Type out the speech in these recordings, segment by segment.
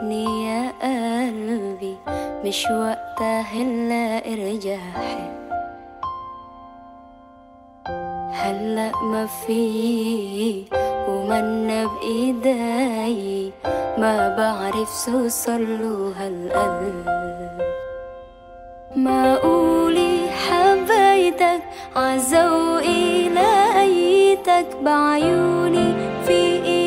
شافني يا قلبي مش وقتها إلا إرجاحي. هلا ما فيه ومنا بإيدي ما بعرف شو صلوا هالقلب. ما قولي حبيتك عزوقي لقيتك بعيوني في إيدي.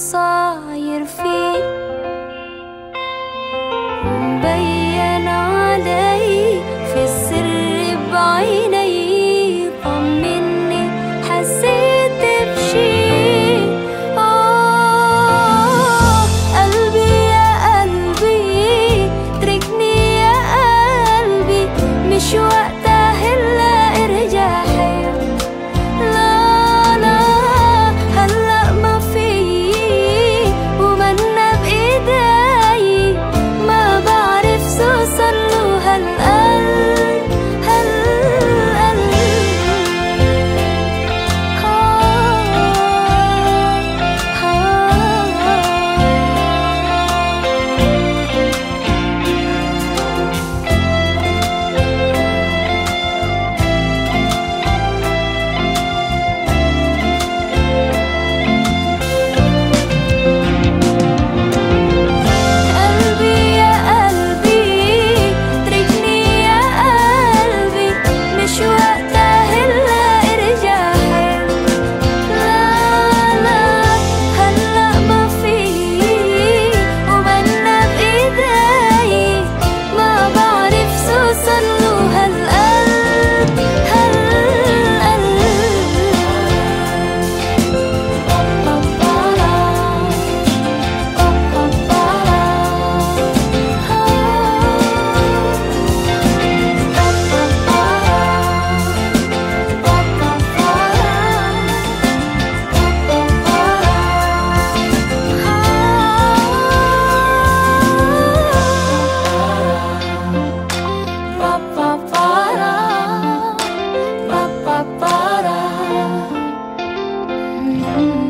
صاير في Mm-hmm.